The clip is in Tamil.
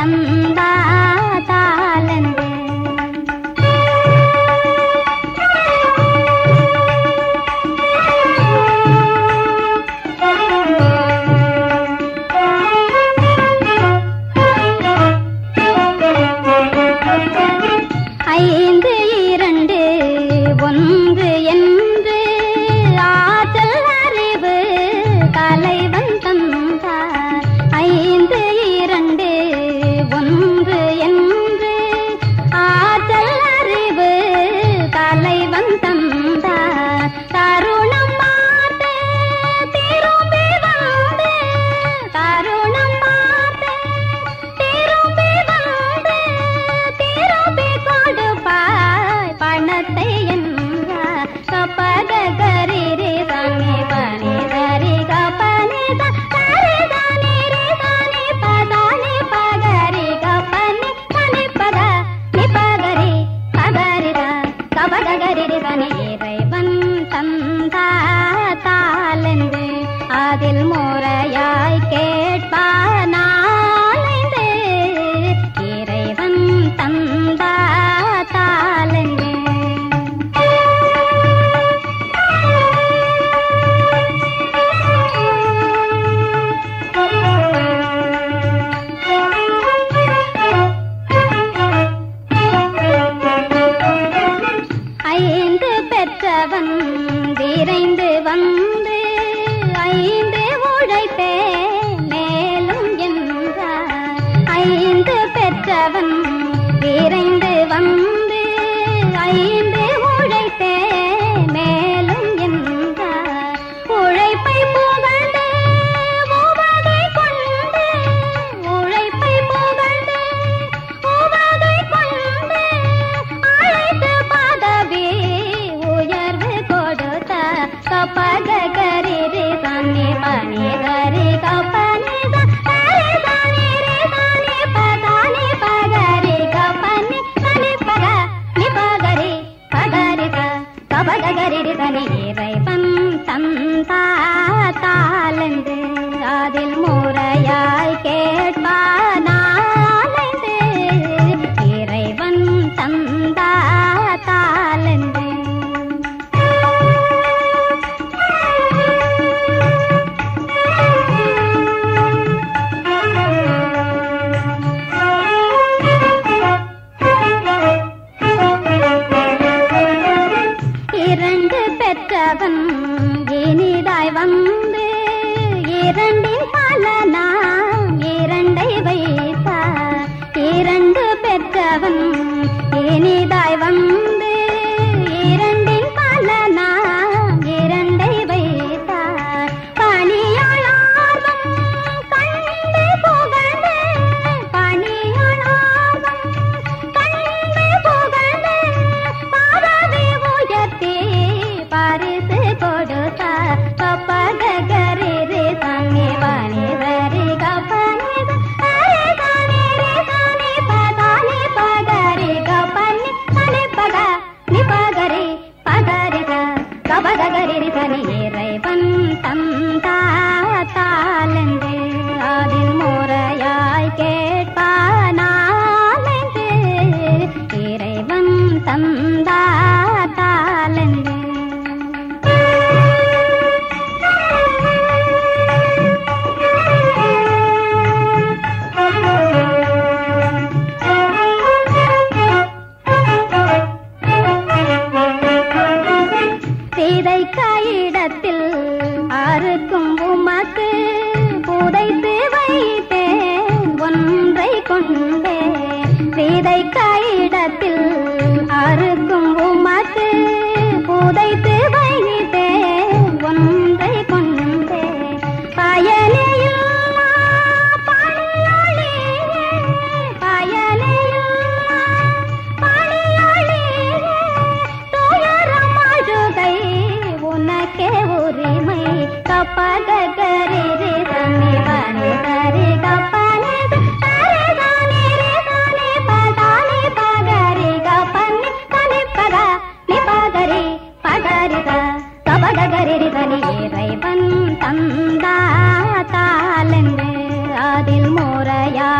தந்தா आई தந்தாலென்று அதில் முறையா கண்டவன் கொண்டு விதை கைடத்தில் அறுக்கும் உமக்கு புதைத்து வைத்தே ஒன்றை கொண்டு. பயனையும் உனக்கே உரிமை. கப்பகரி தன்னை முறையா